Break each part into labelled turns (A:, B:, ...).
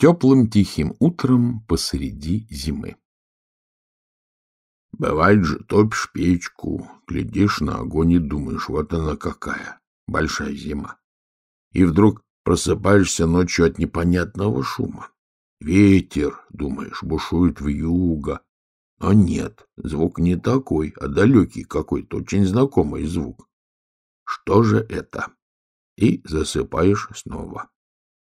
A: Теплым тихим утром посреди зимы. Бывает же, топишь печку, глядишь на огонь и думаешь, вот она какая, большая зима. И вдруг просыпаешься ночью от непонятного шума. Ветер, думаешь, бушует в юго. Но нет, звук не такой, а далекий какой-то, очень знакомый звук. Что же это? И засыпаешь снова.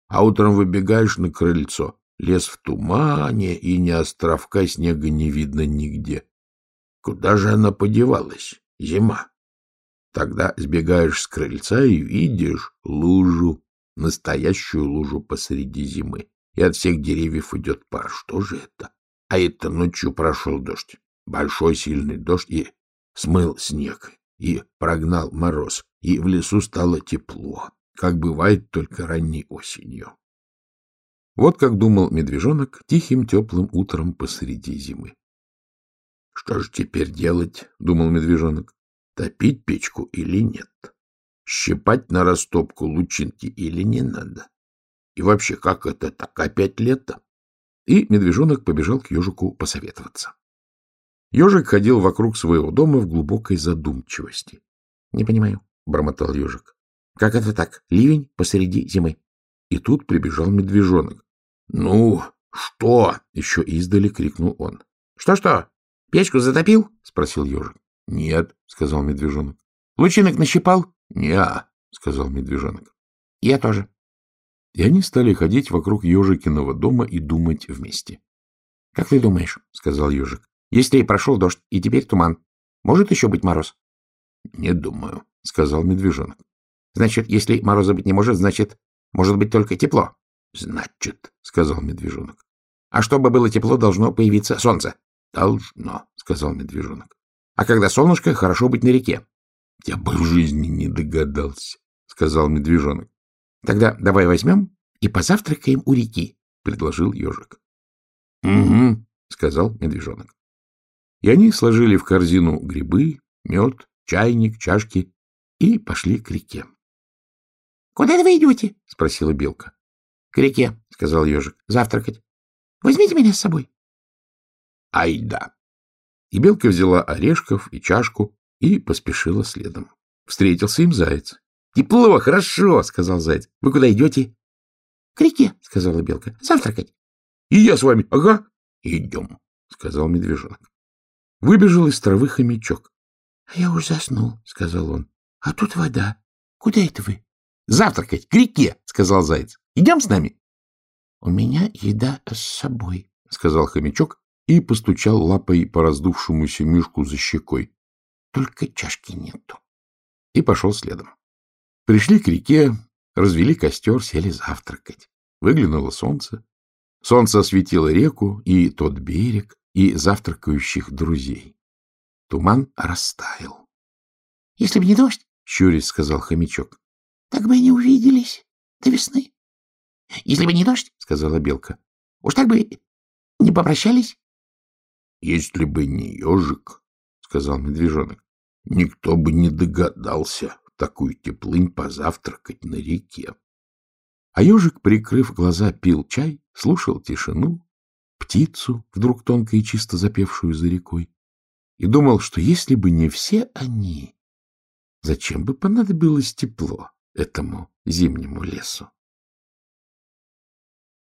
A: А утром выбегаешь на крыльцо. Лес в тумане, и ни островка снега не видно нигде. Куда же она подевалась? Зима. Тогда сбегаешь с крыльца и видишь лужу, настоящую лужу посреди зимы, и от всех деревьев идет пар. Что же это? А это ночью прошел дождь, большой сильный дождь, и смыл снег, и прогнал мороз, и в лесу стало тепло как бывает только ранней осенью. Вот как думал медвежонок тихим теплым утром посреди зимы. — Что же теперь делать? — думал медвежонок. — Топить печку или нет? Щипать на растопку лучинки или не надо? И вообще, как это так? Опять лето? И медвежонок побежал к ежику посоветоваться. Ежик ходил вокруг своего дома в глубокой задумчивости. — Не понимаю, — бормотал ежик. — Как это так? Ливень посреди зимы. И тут прибежал медвежонок. — Ну, что? — еще издали крикнул он. «Что — Что-что? Печку затопил? — спросил ежик. — Нет, — сказал медвежонок. — Лучинок нащипал? — Не, — сказал медвежонок. — Я тоже. И они стали ходить вокруг ежикиного дома и думать вместе. — Как ты думаешь, — сказал ежик, — если прошел дождь и теперь туман, может еще быть мороз? — Не думаю, — сказал медвежонок. Значит, если мороза быть не может, значит, может быть только тепло. — Значит, — сказал медвежонок. — А чтобы было тепло, должно появиться солнце. — Должно, — сказал медвежонок. — А когда солнышко, хорошо быть на реке. — Я бы в жизни не догадался, — сказал медвежонок. — Тогда давай возьмем и позавтракаем у реки, — предложил ежик. — Угу, — сказал медвежонок. И они сложили в корзину грибы, мед, чайник, чашки и пошли к реке. — Куда вы идете? — спросила белка. — К реке, — сказал ежик. — Завтракать. — Возьмите меня с собой. — Ай да. И белка взяла орешков и чашку и поспешила следом. Встретился им заяц. — Тепло, хорошо, — сказал заяц. — Вы куда идете? — К реке, — сказала белка. — Завтракать. — И я с вами. Ага. — Идем, — сказал медвежонок. Выбежал из травы хомячок. — А я уж заснул, — сказал он. — А тут вода. Куда это вы? — Завтракать, к реке, — сказал заяц. — Идем с нами? — У меня еда с собой, — сказал хомячок и постучал лапой по раздувшемуся мишку за щекой. — Только чашки нету. И пошел следом. Пришли к реке, развели костер, сели завтракать. Выглянуло солнце. Солнце осветило реку и тот берег, и завтракающих друзей. Туман растаял. — Если бы не дождь, — щурясь сказал хомячок, так бы и не увиделись до весны. — Если бы не дождь, — сказала белка, — уж так бы не попрощались. — Если бы не ежик, — сказал медвежонок, — никто бы не догадался в такую теплынь позавтракать на реке. А ежик, прикрыв глаза, пил чай, слушал тишину, птицу, вдруг тонко и чисто запевшую за рекой, и думал, что если бы не все они, зачем бы понадобилось тепло? Этому зимнему лесу.